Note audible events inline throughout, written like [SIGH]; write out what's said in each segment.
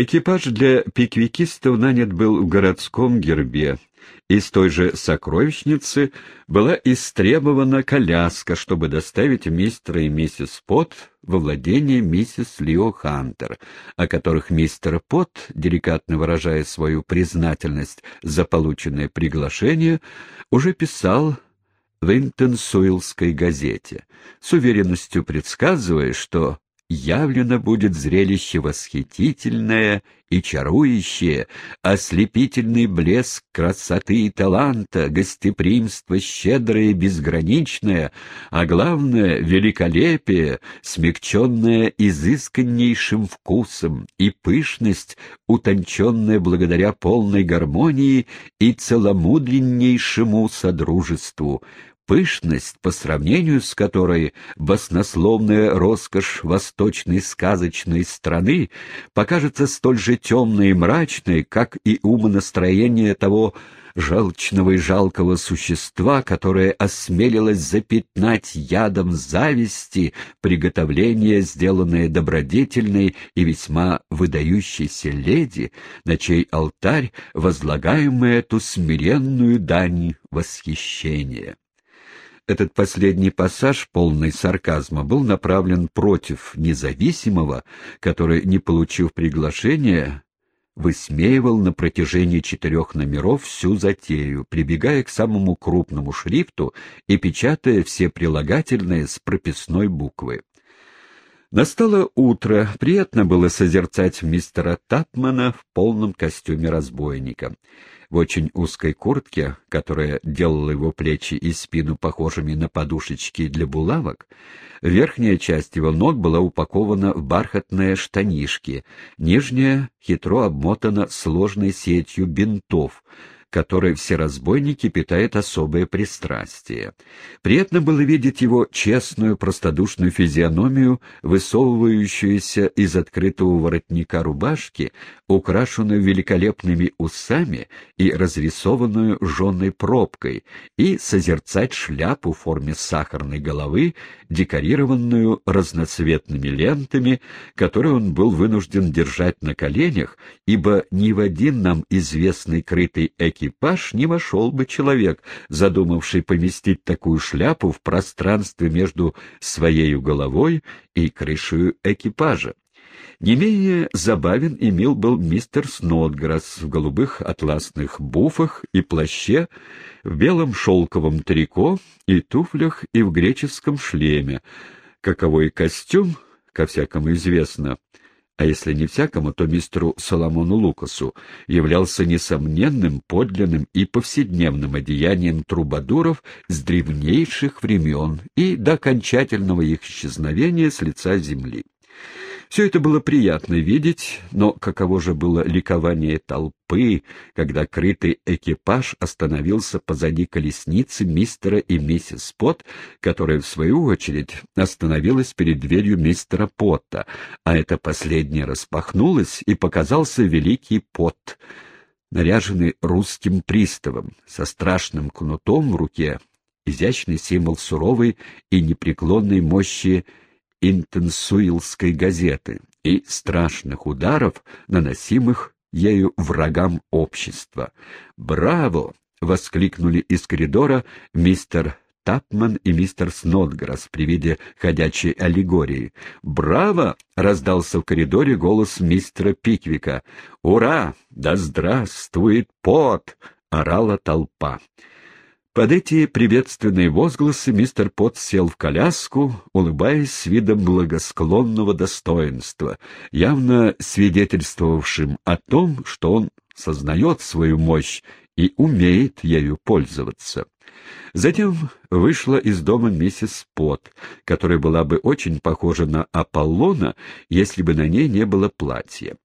Экипаж для пиквикистов нанят был в городском гербе. Из той же сокровищницы была истребована коляска, чтобы доставить мистера и миссис Пот во владение миссис Лио Хантер, о которых мистер Пот, деликатно выражая свою признательность за полученное приглашение, уже писал в Интенсуилской газете, с уверенностью предсказывая, что явлено будет зрелище восхитительное и чарующее, ослепительный блеск красоты и таланта, гостеприимство щедрое и безграничное, а главное — великолепие, смягченное изысканнейшим вкусом, и пышность, утонченная благодаря полной гармонии и целомудреннейшему содружеству, пышность, по сравнению с которой баснословная роскошь восточной сказочной страны покажется столь же темной и мрачной, как и умонастроение того жалчного и жалкого существа, которое осмелилось запятнать ядом зависти приготовление, сделанное добродетельной и весьма выдающейся леди, на чей алтарь возлагаемая эту смиренную дань восхищения. Этот последний пассаж, полный сарказма, был направлен против независимого, который, не получив приглашения, высмеивал на протяжении четырех номеров всю затею, прибегая к самому крупному шрифту и печатая все прилагательные с прописной буквы. Настало утро, приятно было созерцать мистера Тапмана в полном костюме разбойника в очень узкой куртке, которая делала его плечи и спину похожими на подушечки для булавок, верхняя часть его ног была упакована в бархатные штанишки, нижняя хитро обмотана сложной сетью бинтов, которой все разбойники питают особое пристрастие. Приятно было видеть его честную, простодушную физиономию, высовывающуюся из открытого воротника рубашки, украшенную великолепными усами и разрисованную жженой пробкой, и созерцать шляпу в форме сахарной головы, декорированную разноцветными лентами, которые он был вынужден держать на коленях, ибо ни в один нам известный крытый экипаж экипаж не вошел бы человек, задумавший поместить такую шляпу в пространстве между своей головой и крышей экипажа. Не менее забавен и мил был мистер Снотграсс в голубых атласных буфах и плаще, в белом шелковом трико и туфлях и в греческом шлеме. Каковой костюм, ко всякому известно, а если не всякому, то мистеру Соломону Лукасу, являлся несомненным, подлинным и повседневным одеянием трубадуров с древнейших времен и до окончательного их исчезновения с лица земли. Все это было приятно видеть, но каково же было ликование толпы, когда крытый экипаж остановился позади колесницы мистера и миссис Пот, которая, в свою очередь, остановилась перед дверью мистера Потта, а эта последняя распахнулась, и показался великий Пот, наряженный русским приставом, со страшным кнутом в руке, изящный символ суровой и непреклонной мощи интенсуилской газеты и страшных ударов, наносимых ею врагам общества. «Браво!» — воскликнули из коридора мистер Тапман и мистер Снотграсс при виде ходячей аллегории. «Браво!» — раздался в коридоре голос мистера Пиквика. «Ура! Да здравствует пот!» — орала толпа. Под эти приветственные возгласы мистер Пот сел в коляску, улыбаясь с видом благосклонного достоинства, явно свидетельствовавшим о том, что он сознает свою мощь и умеет ею пользоваться. Затем вышла из дома миссис Пот, которая была бы очень похожа на Аполлона, если бы на ней не было платья.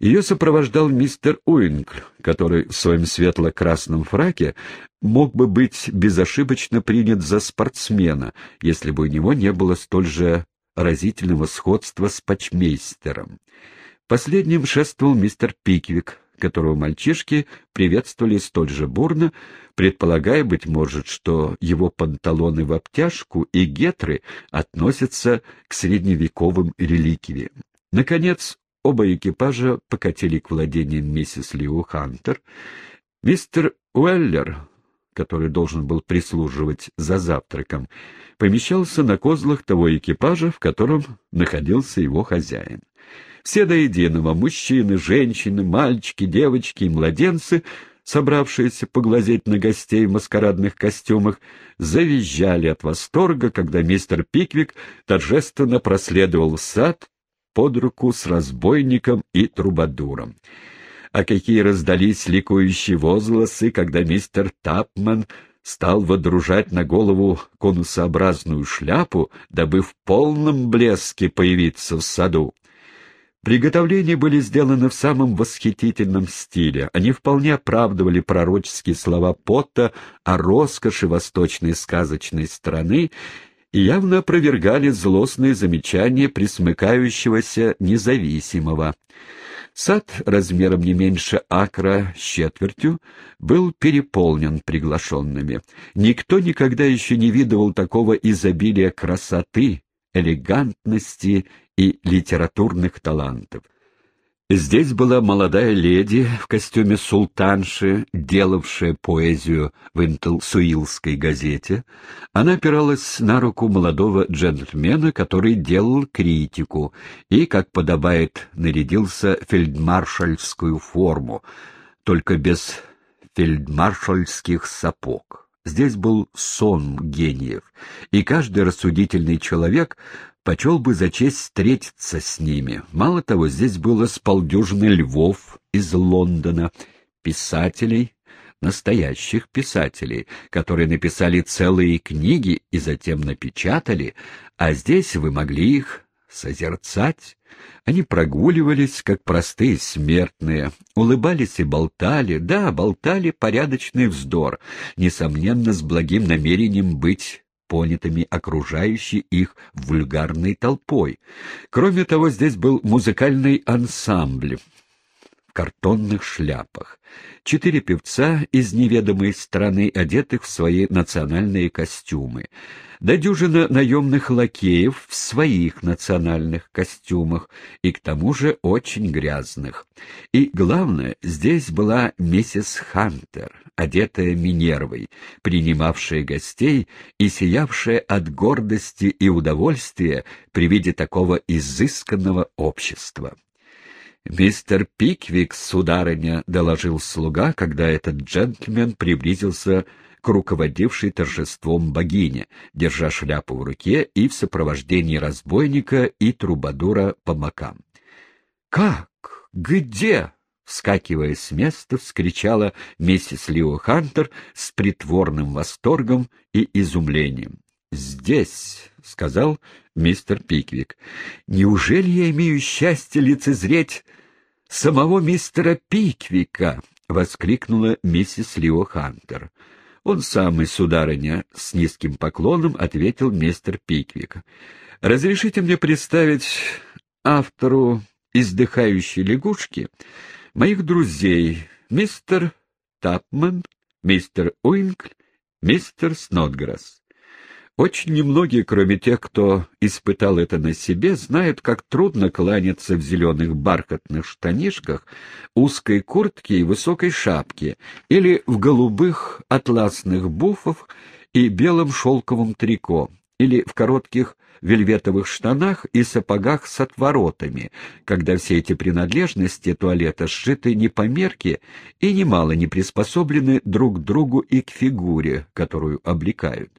Ее сопровождал мистер Уинкл, который в своем светло-красном фраке мог бы быть безошибочно принят за спортсмена, если бы у него не было столь же разительного сходства с патчмейстером. Последним шествовал мистер Пиквик, которого мальчишки приветствовали столь же бурно, предполагая, быть может, что его панталоны в обтяжку и гетры относятся к средневековым реликвиям. Наконец, оба экипажа покатили к владениям миссис Лиу Хантер. Мистер Уэллер, который должен был прислуживать за завтраком, помещался на козлах того экипажа, в котором находился его хозяин. Все до единого — мужчины, женщины, мальчики, девочки и младенцы — собравшиеся поглазеть на гостей в маскарадных костюмах, завизжали от восторга, когда мистер Пиквик торжественно проследовал в сад под руку с разбойником и трубадуром. А какие раздались ликующие возгласы, когда мистер Тапман стал водружать на голову конусообразную шляпу, дабы в полном блеске появиться в саду. Приготовления были сделаны в самом восхитительном стиле. Они вполне оправдывали пророческие слова Потта о роскоши восточной сказочной страны и явно опровергали злостные замечания присмыкающегося независимого. Сад размером не меньше акра с четвертью был переполнен приглашенными. Никто никогда еще не видывал такого изобилия красоты, элегантности и литературных талантов. Здесь была молодая леди в костюме султанши, делавшая поэзию в Интелсуилской газете. Она опиралась на руку молодого джентльмена, который делал критику, и, как подобает, нарядился фельдмаршальскую форму, только без фельдмаршальских сапог. Здесь был сон гениев, и каждый рассудительный человек почел бы за честь встретиться с ними. Мало того, здесь было с львов из Лондона, писателей, настоящих писателей, которые написали целые книги и затем напечатали, а здесь вы могли их созерцать. Они прогуливались, как простые смертные, улыбались и болтали, да, болтали порядочный вздор, несомненно, с благим намерением быть понятыми окружающей их вульгарной толпой. Кроме того, здесь был музыкальный ансамбль в картонных шляпах. Четыре певца из неведомой страны, одетых в свои национальные костюмы да дюжина наемных лакеев в своих национальных костюмах, и к тому же очень грязных. И, главное, здесь была миссис Хантер, одетая Минервой, принимавшая гостей и сиявшая от гордости и удовольствия при виде такого изысканного общества. «Мистер Пиквик, сударыня», — доложил слуга, когда этот джентльмен приблизился к руководившей торжеством богине, держа шляпу в руке и в сопровождении разбойника и трубадура по бокам. «Как? Где?» — вскакивая с места, вскричала миссис Лио Хантер с притворным восторгом и изумлением. «Здесь», — сказал мистер Пиквик. «Неужели я имею счастье лицезреть самого мистера Пиквика?» — воскликнула миссис Лио Хантер. «Он самый, сударыня», — с низким поклоном ответил мистер Пиквик. «Разрешите мне представить автору «Издыхающей лягушки» моих друзей, мистер Тапман, мистер Уинкль, мистер Снотграсс. Очень немногие, кроме тех, кто испытал это на себе, знают, как трудно кланяться в зеленых бархатных штанишках, узкой куртке и высокой шапке, или в голубых атласных буфах и белом шелковом трико, или в коротких вельветовых штанах и сапогах с отворотами, когда все эти принадлежности туалета сшиты не по мерке и немало не приспособлены друг к другу и к фигуре, которую облекают.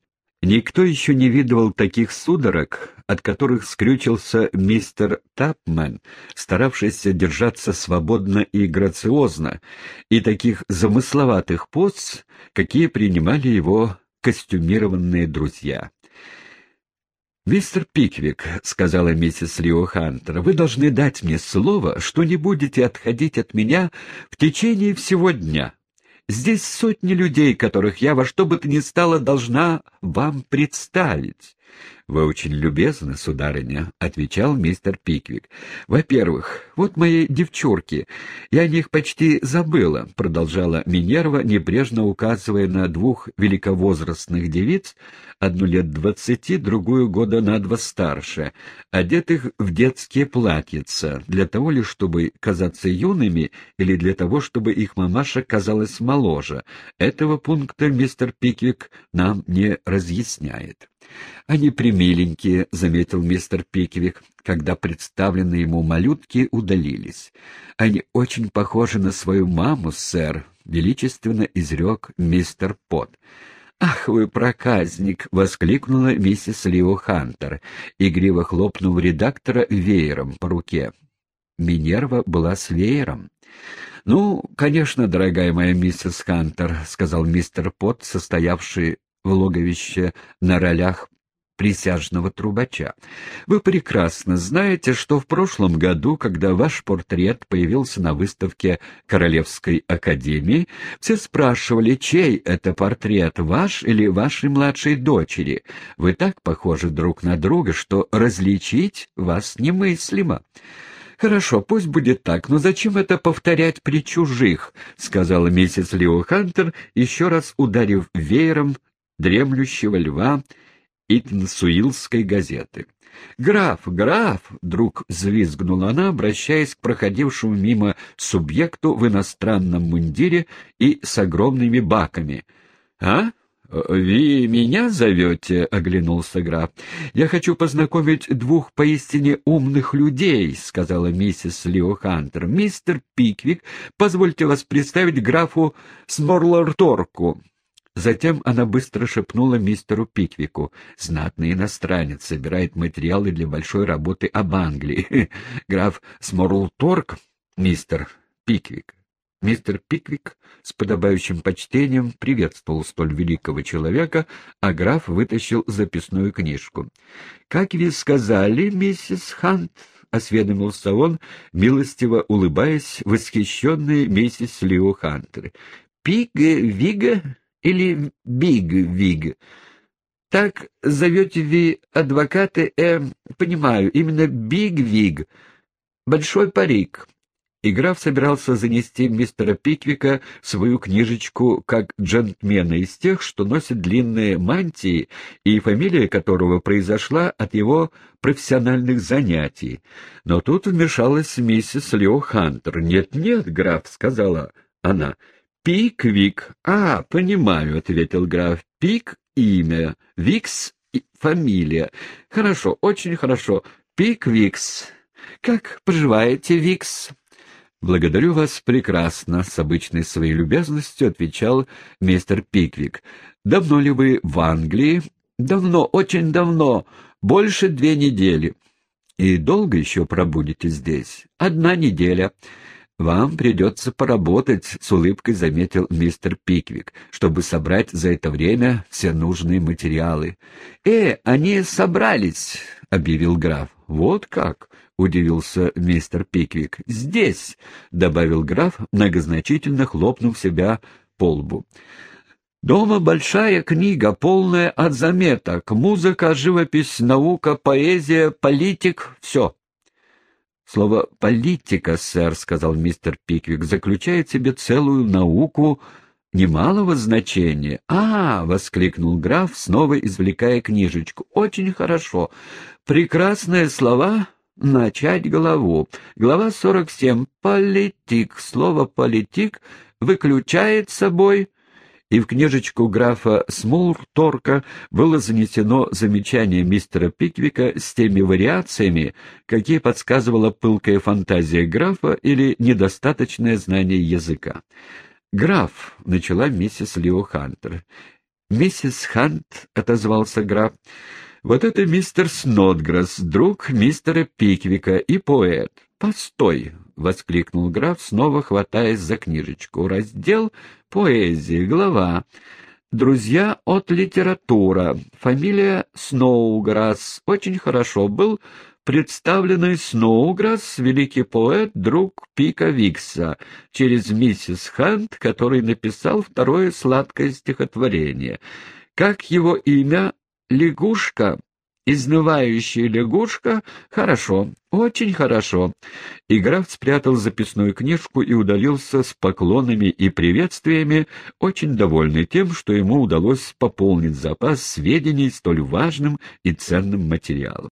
Никто еще не видывал таких судорог, от которых скрючился мистер Тапмен, старавшийся держаться свободно и грациозно, и таких замысловатых поз, какие принимали его костюмированные друзья. «Мистер Пиквик», — сказала миссис Лио Хантер, — «вы должны дать мне слово, что не будете отходить от меня в течение всего дня». Здесь сотни людей, которых я во что бы то ни стало должна вам представить. «Вы очень любезны, сударыня», — отвечал мистер Пиквик. «Во-первых, вот мои девчурки. Я о них почти забыла», — продолжала Минерва, небрежно указывая на двух великовозрастных девиц, одну лет двадцати, другую года на два старше, одетых в детские платьица, для того лишь, чтобы казаться юными или для того, чтобы их мамаша казалась моложе. Этого пункта мистер Пиквик нам не разъясняет. «Они примиленькие», — заметил мистер Пиквик, когда представленные ему малютки удалились. «Они очень похожи на свою маму, сэр», — величественно изрек мистер Пот. «Ах вы проказник!» — воскликнула миссис Лио Хантер, игриво хлопнув редактора веером по руке. Минерва была с веером. «Ну, конечно, дорогая моя миссис Хантер», — сказал мистер Пот, состоявший в логовище на ролях присяжного трубача. Вы прекрасно знаете, что в прошлом году, когда ваш портрет появился на выставке Королевской академии, все спрашивали, чей это портрет, ваш или вашей младшей дочери. Вы так похожи друг на друга, что различить вас немыслимо. «Хорошо, пусть будет так, но зачем это повторять при чужих?» — сказала миссис Лио Хантер, еще раз ударив веером дремлющего льва Итнсуилской газеты. «Граф, граф!» — вдруг взвизгнула она, обращаясь к проходившему мимо субъекту в иностранном мундире и с огромными баками. «А? «Вы меня зовете?» — оглянулся граф. «Я хочу познакомить двух поистине умных людей», — сказала миссис Лио Хантер. «Мистер Пиквик, позвольте вас представить графу Сморлорторку». Затем она быстро шепнула мистеру Пиквику. «Знатный иностранец, собирает материалы для большой работы об Англии. [LAUGHS] Граф Сморлторг, мистер Пиквик». Мистер Пиквик с подобающим почтением приветствовал столь великого человека, а граф вытащил записную книжку. — Как вы сказали, миссис Хант? — осведомился он, милостиво улыбаясь восхищенной миссис Лио Хантер. — Пиг Виг или Биг Виг? Так зовете вы адвокаты, э, понимаю, именно Биг Виг, большой парик. И граф собирался занести мистера Пиквика в свою книжечку как джентльмена из тех, что носят длинные мантии, и фамилия которого произошла от его профессиональных занятий. Но тут вмешалась миссис Лео Хантер. «Нет-нет, граф», — сказала она. «Пиквик». «А, понимаю», — ответил граф. «Пик — имя, Викс — фамилия. Хорошо, очень хорошо. Пиквикс. Как поживаете, Викс?» «Благодарю вас прекрасно», — с обычной своей любезностью отвечал мистер Пиквик. «Давно ли вы в Англии?» «Давно, очень давно. Больше две недели». «И долго еще пробудете здесь?» «Одна неделя». «Вам придется поработать», — с улыбкой заметил мистер Пиквик, «чтобы собрать за это время все нужные материалы». «Э, они собрались», — объявил граф. «Вот как?» — удивился мистер Пиквик. «Здесь», — добавил граф, многозначительно хлопнув себя по лбу. «Дома большая книга, полная от заметок. Музыка, живопись, наука, поэзия, политик — все». «Слово «политика», сэр», — сказал мистер Пиквик, — заключает в себе целую науку немалого значения. «А!» — воскликнул граф, снова извлекая книжечку. «Очень хорошо. Прекрасные слова начать главу. Глава 47. Политик. Слово «политик» выключает собой... И в книжечку графа Смулторка было занесено замечание мистера Пиквика с теми вариациями, какие подсказывала пылкая фантазия графа или недостаточное знание языка. «Граф», — начала миссис Лио Хантер. «Миссис Хант», — отозвался граф, — вот это мистер Снодгресс, друг мистера Пиквика и поэт. Постой, — воскликнул граф, снова хватаясь за книжечку. Раздел «Поэзия», глава. «Друзья от литература». Фамилия Сноуграсс. Очень хорошо. Был представленный Сноуграсс, великий поэт, друг Пика Викса, через миссис Хант, который написал второе сладкое стихотворение. Как его имя Лягушка Изнывающая лягушка? Хорошо, очень хорошо. И граф спрятал записную книжку и удалился с поклонами и приветствиями, очень довольный тем, что ему удалось пополнить запас сведений столь важным и ценным материалом.